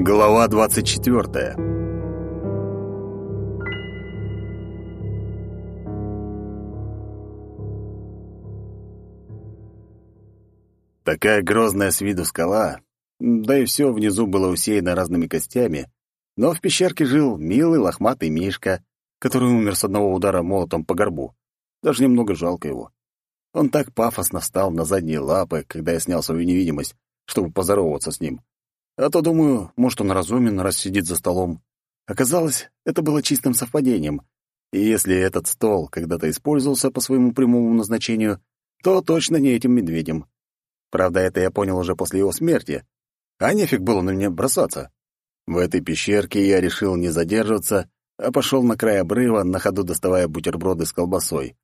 Глава 24. Такая грозная с виду скала, да и все внизу было усеяно разными костями, но в пещерке жил милый лохматый Мишка, который умер с одного удара молотом по горбу. Даже немного жалко его. Он так пафосно встал на задние лапы, когда я снял свою невидимость, чтобы поздороваться с ним. А то, думаю, может, он разумен, раз сидит за столом. Оказалось, это было чистым совпадением. И если этот стол когда-то использовался по своему прямому назначению, то точно не этим медведем. Правда, это я понял уже после его смерти. А нефиг было на меня бросаться. В этой пещерке я решил не задерживаться, а пошел на край обрыва, на ходу доставая бутерброды с колбасой.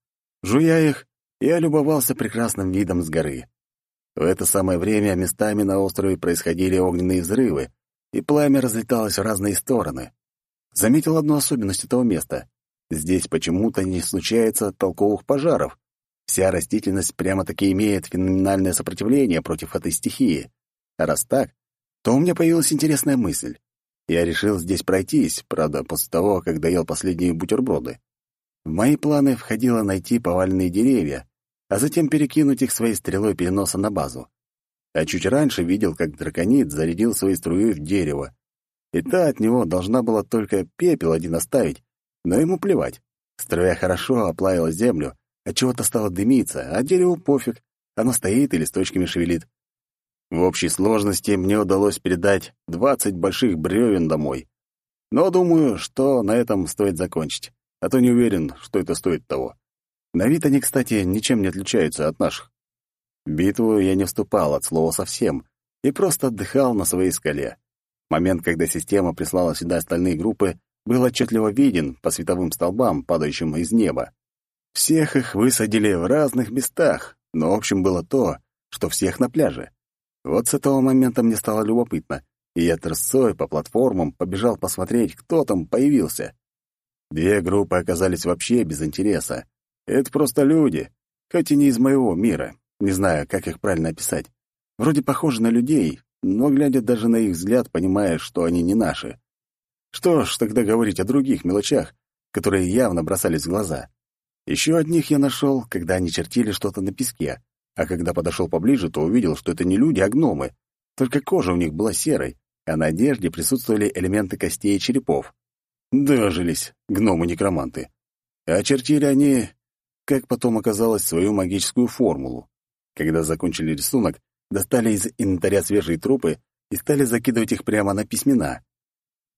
Жуя их, я любовался прекрасным видом с горы. В это самое время местами на острове происходили огненные взрывы, и пламя разлеталось в разные стороны. Заметил одну особенность этого места. Здесь почему-то не случается толковых пожаров. Вся растительность прямо-таки имеет феноменальное сопротивление против этой стихии. А раз так, то у меня появилась интересная мысль. Я решил здесь пройтись, правда, после того, как доел последние бутерброды. В мои планы входило найти поваленные деревья, а затем перекинуть их своей стрелой переноса на базу. А чуть раньше видел, как драконит зарядил своей струей в дерево. И та от него должна была только пепел один оставить, но ему плевать. Струя хорошо оплавила землю, отчего-то стало дымиться, а дереву пофиг, оно стоит и листочками шевелит. В общей сложности мне удалось передать двадцать больших бревен домой. Но думаю, что на этом стоит закончить, а то не уверен, что это стоит того. На вид они, кстати, ничем не отличаются от наших. В битву я не вступал от слова совсем и просто отдыхал на своей скале. Момент, когда система прислала сюда остальные группы, был отчетливо виден по световым столбам, падающим из неба. Всех их высадили в разных местах, но общим было то, что всех на пляже. Вот с этого момента мне стало любопытно, и я трясой по платформам побежал посмотреть, кто там появился. Две группы оказались вообще без интереса. Это просто люди, хоть и не из моего мира. Не знаю, как их правильно описать. Вроде похожи на людей, но, глядя даже на их взгляд, понимаешь, что они не наши. Что ж тогда говорить о других мелочах, которые явно бросались в глаза? Еще одних я нашел, когда они чертили что-то на песке, а когда подошел поближе, то увидел, что это не люди, а гномы. Только кожа у них была серой, а на одежде присутствовали элементы костей и черепов. Дожились гномы-некроманты. А чертили они как потом оказалось, свою магическую формулу. Когда закончили рисунок, достали из инвентаря свежие трупы и стали закидывать их прямо на письмена.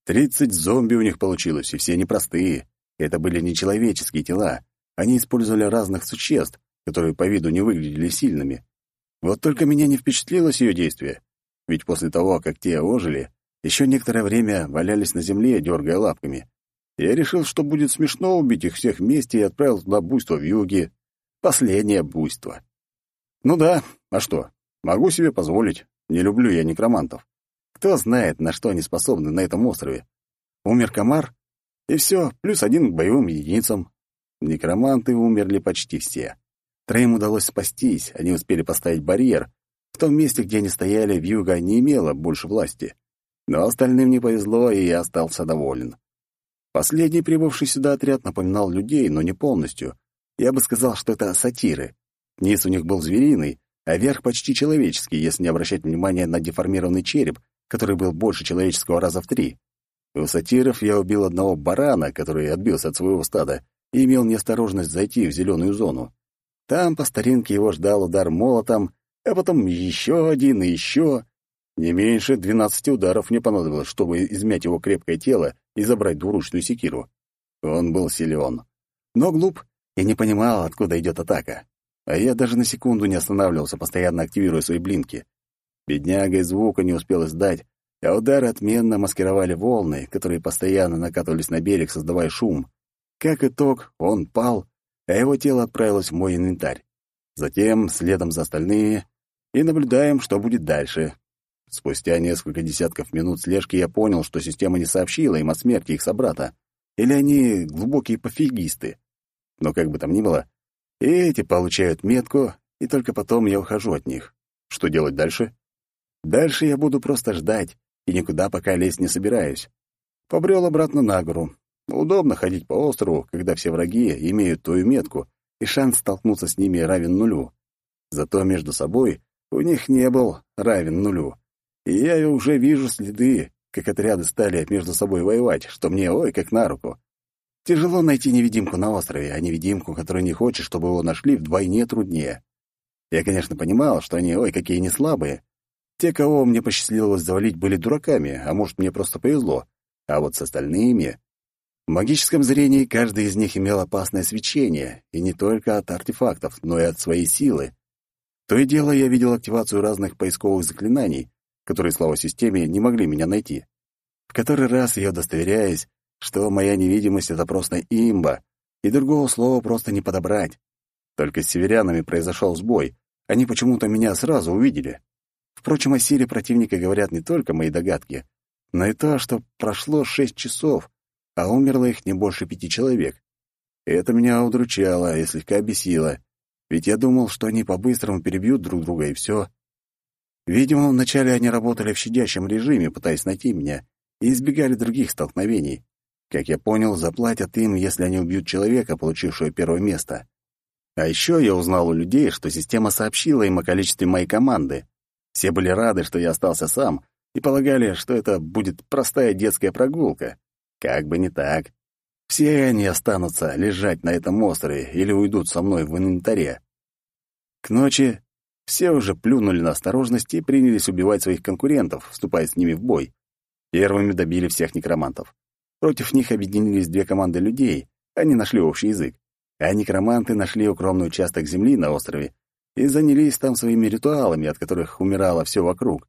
Тридцать зомби у них получилось, и все непростые. Это были нечеловеческие тела. Они использовали разных существ, которые по виду не выглядели сильными. Вот только меня не впечатлило ее действие. Ведь после того, как те ожили, еще некоторое время валялись на земле, дергая лапками. Я решил, что будет смешно убить их всех вместе и отправил туда буйство в юге. Последнее буйство. Ну да, а что? Могу себе позволить. Не люблю я некромантов. Кто знает, на что они способны на этом острове. Умер комар, и все, плюс один к боевым единицам. Некроманты умерли почти все. Троим удалось спастись, они успели поставить барьер. В том месте, где они стояли, вьюга не имела больше власти. Но остальным не повезло, и я остался доволен. Последний прибывший сюда отряд напоминал людей, но не полностью. Я бы сказал, что это сатиры. Низ у них был звериный, а верх почти человеческий, если не обращать внимания на деформированный череп, который был больше человеческого раза в три. У сатиров я убил одного барана, который отбился от своего стада, и имел неосторожность зайти в зеленую зону. Там по старинке его ждал удар молотом, а потом еще один и еще. Не меньше двенадцати ударов мне понадобилось, чтобы измять его крепкое тело и забрать двуручную секиру. Он был силен, но глуп и не понимал, откуда идет атака. А я даже на секунду не останавливался, постоянно активируя свои блинки. Бедняга и звука не успел издать, а удары отменно маскировали волны, которые постоянно накатывались на берег, создавая шум. Как итог, он пал, а его тело отправилось в мой инвентарь. Затем, следом за остальными, и наблюдаем, что будет дальше. Спустя несколько десятков минут слежки я понял, что система не сообщила им о смерти их собрата. Или они глубокие пофигисты. Но как бы там ни было, эти получают метку, и только потом я ухожу от них. Что делать дальше? Дальше я буду просто ждать, и никуда пока лезть не собираюсь. Побрел обратно на гору. Удобно ходить по острову, когда все враги имеют твою метку, и шанс столкнуться с ними равен нулю. Зато между собой у них не был равен нулю. И я уже вижу следы, как отряды стали между собой воевать, что мне ой как на руку. Тяжело найти невидимку на острове, а невидимку, которая не хочет, чтобы его нашли, вдвойне труднее. Я, конечно, понимал, что они ой какие не слабые. Те, кого мне посчастливилось завалить, были дураками, а может, мне просто повезло. А вот с остальными... В магическом зрении каждый из них имел опасное свечение, и не только от артефактов, но и от своей силы. То и дело я видел активацию разных поисковых заклинаний, которые, слава системе, не могли меня найти. В который раз я удостоверяюсь, что моя невидимость — это просто имба, и другого слова просто не подобрать. Только с северянами произошел сбой, они почему-то меня сразу увидели. Впрочем, о силе противника говорят не только мои догадки, но и то, что прошло шесть часов, а умерло их не больше пяти человек. Это меня удручало и слегка бесило, ведь я думал, что они по-быстрому перебьют друг друга, и все. Видимо, вначале они работали в щадящем режиме, пытаясь найти меня, и избегали других столкновений. Как я понял, заплатят им, если они убьют человека, получившего первое место. А еще я узнал у людей, что система сообщила им о количестве моей команды. Все были рады, что я остался сам, и полагали, что это будет простая детская прогулка. Как бы не так. Все они останутся лежать на этом острове или уйдут со мной в инвентаре. К ночи все уже плюнули на осторожность и принялись убивать своих конкурентов, вступая с ними в бой. Первыми добили всех некромантов. Против них объединились две команды людей, они нашли общий язык. А некроманты нашли укромный участок земли на острове и занялись там своими ритуалами, от которых умирало все вокруг.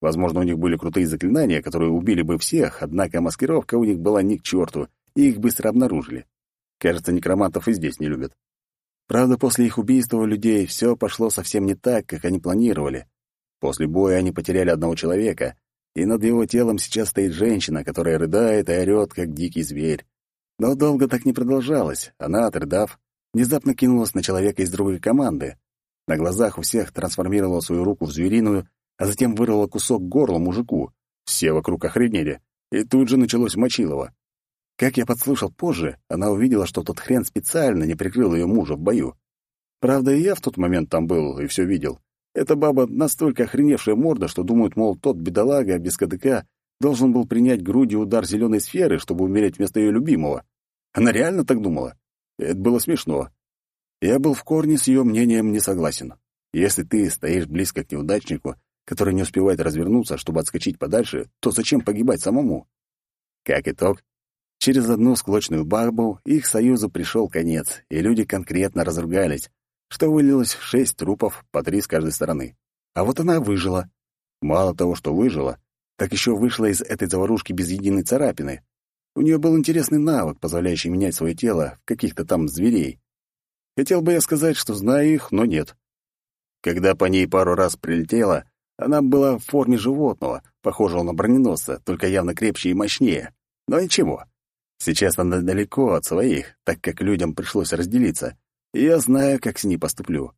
Возможно, у них были крутые заклинания, которые убили бы всех, однако маскировка у них была ни к черту, и их быстро обнаружили. Кажется, некромантов и здесь не любят. Правда, после их убийства у людей все пошло совсем не так, как они планировали. После боя они потеряли одного человека, и над его телом сейчас стоит женщина, которая рыдает и орёт, как дикий зверь. Но долго так не продолжалось. Она, отрыдав, внезапно кинулась на человека из другой команды. На глазах у всех трансформировала свою руку в звериную, а затем вырвала кусок горла мужику. Все вокруг охренели, и тут же началось мочилово. Как я подслушал позже, она увидела, что тот хрен специально не прикрыл ее мужа в бою. Правда, и я в тот момент там был и все видел. Эта баба настолько охреневшая морда, что думают, мол, тот бедолага без КДК должен был принять грудью удар зеленой сферы, чтобы умереть вместо ее любимого. Она реально так думала? Это было смешно. Я был в корне с ее мнением не согласен. Если ты стоишь близко к неудачнику, который не успевает развернуться, чтобы отскочить подальше, то зачем погибать самому? Как итог, через одну склочную бабу их союзу пришел конец, и люди конкретно разругались, что вылилось в шесть трупов, по три с каждой стороны. А вот она выжила. Мало того, что выжила, так еще вышла из этой заварушки без единой царапины. У нее был интересный навык, позволяющий менять свое тело в каких-то там зверей. Хотел бы я сказать, что знаю их, но нет. Когда по ней пару раз прилетела, она была в форме животного, похожего на броненосца, только явно крепче и мощнее. Но ничего. Сейчас она далеко от своих, так как людям пришлось разделиться, я знаю, как с ней поступлю.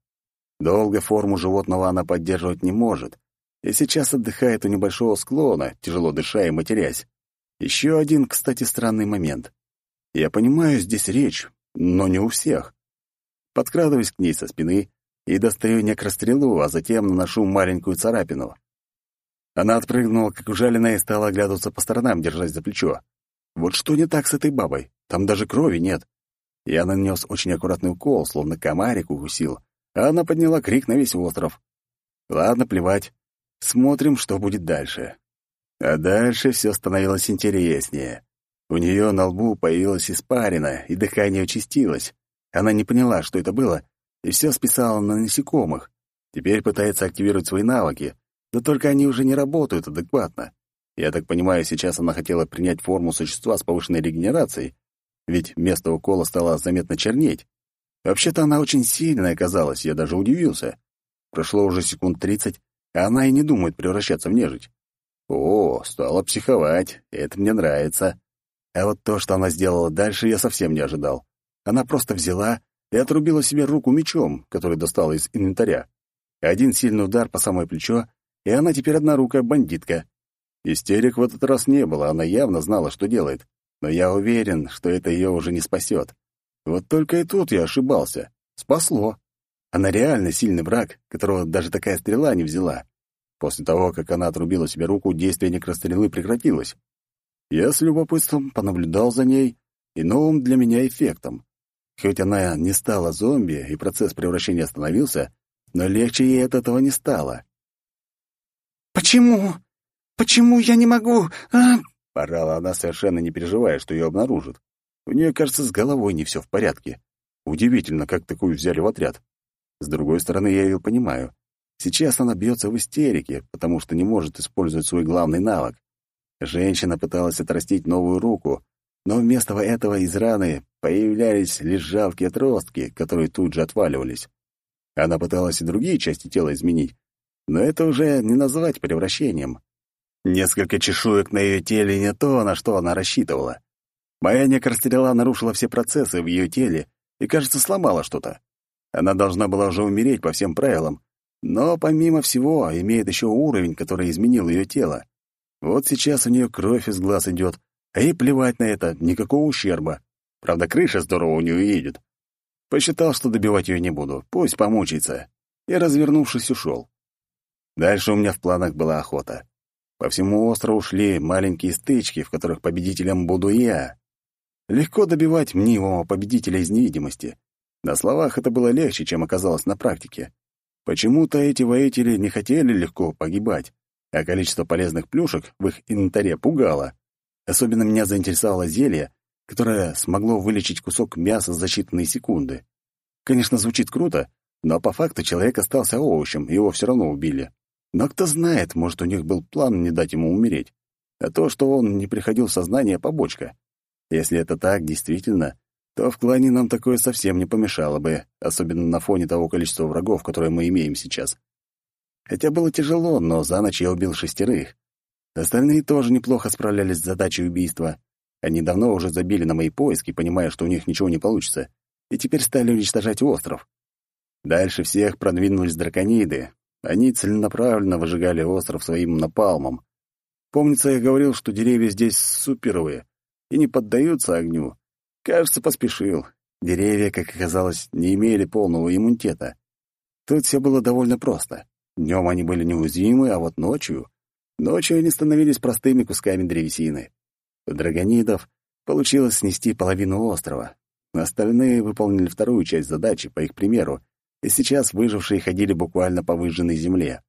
Долго форму животного она поддерживать не может, и сейчас отдыхает у небольшого склона, тяжело дыша и матерясь. Еще один, кстати, странный момент. Я понимаю, здесь речь, но не у всех. Подкрадываюсь к ней со спины и достаю некрострелу, а затем наношу маленькую царапину. Она отпрыгнула, как ужаленная, и стала оглядываться по сторонам, держась за плечо. Вот что не так с этой бабой? Там даже крови нет. Я нанес очень аккуратный укол, словно комарик укусил, а она подняла крик на весь остров. Ладно, плевать. Смотрим, что будет дальше. А дальше все становилось интереснее. У нее на лбу появилась испарина, и дыхание участилось. Она не поняла, что это было, и все списала на насекомых. Теперь пытается активировать свои навыки, но только они уже не работают адекватно. Я так понимаю, сейчас она хотела принять форму существа с повышенной регенерацией, ведь место укола стало заметно чернеть. Вообще-то она очень сильная оказалась, я даже удивился. Прошло уже секунд тридцать, а она и не думает превращаться в нежить. О, стала психовать, это мне нравится. А вот то, что она сделала дальше, я совсем не ожидал. Она просто взяла и отрубила себе руку мечом, который достала из инвентаря. Один сильный удар по самое плечо, и она теперь однорукая бандитка. Истерик в этот раз не было, она явно знала, что делает. Но я уверен, что это ее уже не спасет. Вот только и тут я ошибался. Спасло. Она реально сильный враг, которого даже такая стрела не взяла. После того, как она отрубила себе руку, действие некрострелы прекратилось. Я с любопытством понаблюдал за ней и новым для меня эффектом. Хоть она не стала зомби, и процесс превращения остановился, но легче ей от этого не стало. «Почему? Почему я не могу? А?» — орала она, совершенно не переживая, что ее обнаружат. У нее, кажется, с головой не все в порядке. Удивительно, как такую взяли в отряд. С другой стороны, я ее понимаю. Сейчас она бьется в истерике, потому что не может использовать свой главный навык. Женщина пыталась отрастить новую руку, но вместо этого из раны появлялись лишь жалкие отростки, которые тут же отваливались. Она пыталась и другие части тела изменить, но это уже не назвать превращением. Несколько чешуек на ее теле не то, на что она рассчитывала. Моя некрострела нарушила все процессы в ее теле и, кажется, сломала что-то. Она должна была уже умереть по всем правилам, но, помимо всего, имеет еще уровень, который изменил ее тело. Вот сейчас у нее кровь из глаз идет, а ей плевать на это, никакого ущерба. Правда, крыша здорово у нее едет. Посчитал, что добивать ее не буду, пусть помучается. И, развернувшись, ушел. Дальше у меня в планах была охота. По всему острову шли маленькие стычки, в которых победителем буду я. Легко добивать мнимого победителя из невидимости. На словах это было легче, чем оказалось на практике. Почему-то эти воители не хотели легко погибать, а количество полезных плюшек в их инвентаре пугало. Особенно меня заинтересовало зелье, которое смогло вылечить кусок мяса за считанные секунды. Конечно, звучит круто, но по факту человек остался овощем, его все равно убили. Но кто знает, может, у них был план не дать ему умереть. А то, что он не приходил в сознание, — побочка. Если это так, действительно, то в клане нам такое совсем не помешало бы, особенно на фоне того количества врагов, которые мы имеем сейчас. Хотя было тяжело, но за ночь я убил шестерых. Остальные тоже неплохо справлялись с задачей убийства. Они давно уже забили на мои поиски, понимая, что у них ничего не получится, и теперь стали уничтожать остров. Дальше всех продвинулись дракониды, они целенаправленно выжигали остров своим напалмом. Помнится, я говорил, что деревья здесь суперовые и не поддаются огню. Кажется, поспешил. Деревья, как оказалось, не имели полного иммунитета. Тут все было довольно просто. Днем они были неуязвимы, а вот ночью... Ночью они становились простыми кусками древесины. У драгонидов получилось снести половину острова. Остальные выполнили вторую часть задачи, по их примеру, и сейчас выжившие ходили буквально по выжженной земле.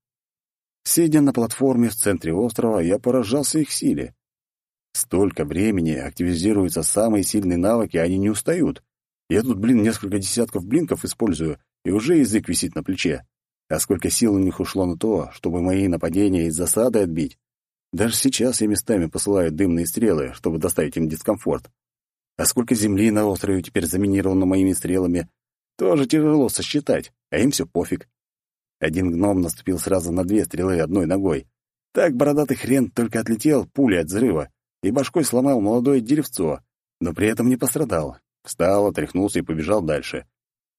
Сидя на платформе в центре острова, я поражался их силе. Столько времени активизируются самые сильные навыки, а они не устают. Я тут, блин, несколько десятков блинков использую, и уже язык висит на плече. А сколько сил у них ушло на то, чтобы мои нападения из засады отбить. Даже сейчас я местами посылаю дымные стрелы, чтобы доставить им дискомфорт. А сколько земли на острове теперь заминировано моими стрелами, тоже тяжело сосчитать, а им все пофиг. Один гном наступил сразу на две стрелы одной ногой. Так бородатый хрен только отлетел пулей от взрыва и башкой сломал молодое деревцо, но при этом не пострадал. Встал, отряхнулся и побежал дальше.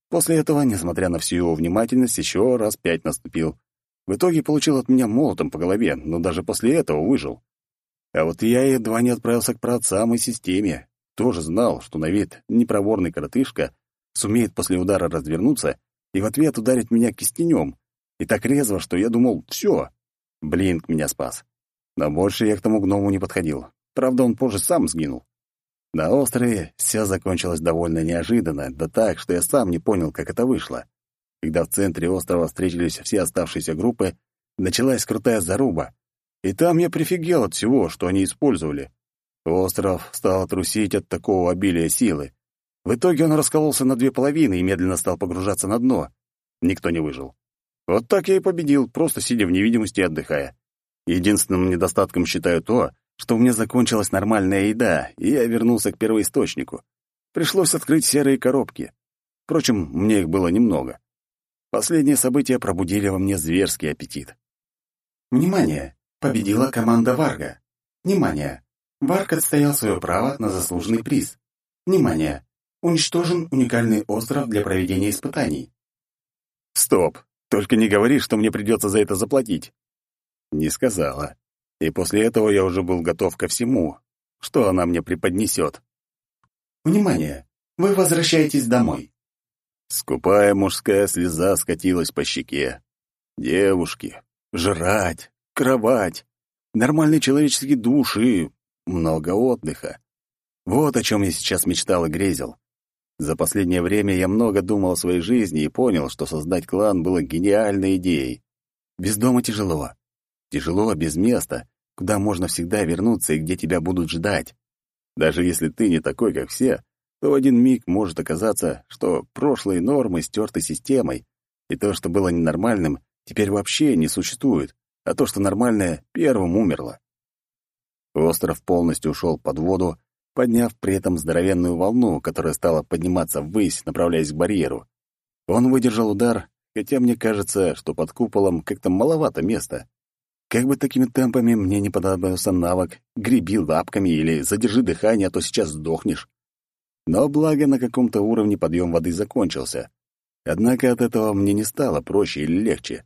После этого, несмотря на всю его внимательность, еще раз пять наступил. В итоге получил от меня молотом по голове, но даже после этого выжил. А вот я едва не отправился к праотцам и системе. Тоже знал, что на вид непроворный коротышка сумеет после удара развернуться и в ответ ударить меня кистенем. И так резво, что я думал, все, Блинк меня спас. Но больше я к тому гному не подходил. Правда, он позже сам сгинул. На острове все закончилось довольно неожиданно, да так, что я сам не понял, как это вышло. Когда в центре острова встретились все оставшиеся группы, началась крутая заруба. И там я прифигел от всего, что они использовали. Остров стал трусить от такого обилия силы. В итоге он раскололся на две половины и медленно стал погружаться на дно. Никто не выжил. Вот так я и победил, просто сидя в невидимости и отдыхая. Единственным недостатком считаю то, что у меня закончилась нормальная еда, и я вернулся к первоисточнику. Пришлось открыть серые коробки. Впрочем, мне их было немного. Последние события пробудили во мне зверский аппетит. Внимание! Победила команда Варга. Внимание! Варг отстоял свое право на заслуженный приз. Внимание! Уничтожен уникальный остров для проведения испытаний. Стоп. Только не говори, что мне придется за это заплатить. Не сказала. И после этого я уже был готов ко всему, что она мне преподнесет. «Внимание! Вы возвращаетесь домой!» Скупая мужская слеза скатилась по щеке. Девушки, жрать, кровать, нормальные человеческие души, много отдыха. Вот о чем я сейчас мечтал и грезил. За последнее время я много думал о своей жизни и понял, что создать клан было гениальной идеей. Без дома тяжело. Тяжело без места, куда можно всегда вернуться и где тебя будут ждать. Даже если ты не такой, как все, то в один миг может оказаться, что прошлые нормы стерты системой, и то, что было ненормальным, теперь вообще не существует, а то, что нормальное, первым умерло. Остров полностью ушел под воду, подняв при этом здоровенную волну, которая стала подниматься ввысь, направляясь к барьеру. Он выдержал удар, хотя мне кажется, что под куполом как-то маловато места. Как бы такими темпами мне не понадобился навык «греби лапками» или «задержи дыхание, а то сейчас сдохнешь». Но благо на каком-то уровне подъем воды закончился. Однако от этого мне не стало проще или легче.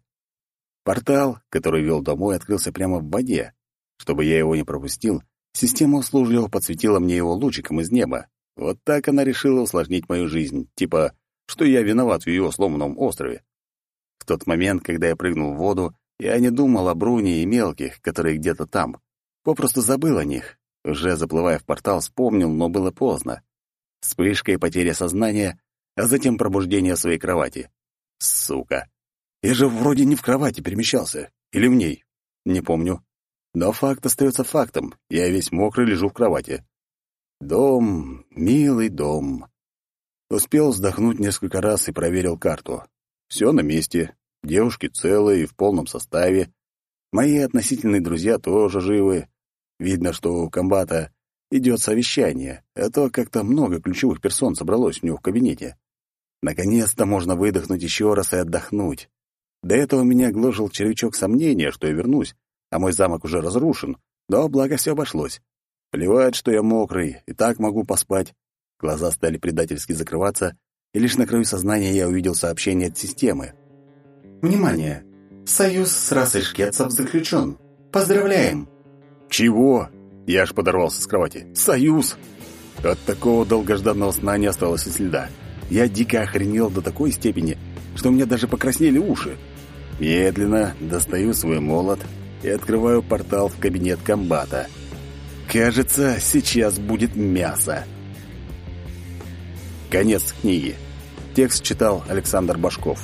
Портал, который вел домой, открылся прямо в воде. Чтобы я его не пропустил, система услужливо подсветила мне его лучиком из неба. Вот так она решила усложнить мою жизнь, типа, что я виноват в ее сломанном острове. В тот момент, когда я прыгнул в воду, я не думал о Бруне и мелких, которые где-то там. Попросту забыл о них. Уже заплывая в портал, вспомнил, но было поздно. Вспышка и потеря сознания, а затем пробуждение в своей кровати. Сука. Я же вроде не в кровати перемещался. Или в ней. Не помню. Но факт остается фактом. Я весь мокрый лежу в кровати. Дом, милый дом. Успел вздохнуть несколько раз и проверил карту. Все на месте. Девушки целые и в полном составе. Мои относительные друзья тоже живы. Видно, что у комбата идет совещание, а то как-то много ключевых персон собралось у него в кабинете. Наконец-то можно выдохнуть еще раз и отдохнуть. До этого меня гложил червячок сомнения, что я вернусь, а мой замок уже разрушен, но благо все обошлось. Плевать, что я мокрый, и так могу поспать. Глаза стали предательски закрываться, и лишь на краю сознания я увидел сообщение от системы. Внимание! Союз с расой шкетцев заключен. Поздравляем! Чего? Я аж подорвался с кровати. Союз! От такого долгожданного сна не осталось и следа. Я дико охренел до такой степени, что у меня даже покраснели уши. Медленно достаю свой молот и открываю портал в кабинет комбата. Кажется, сейчас будет мясо. Конец книги. Текст читал Александр Башков.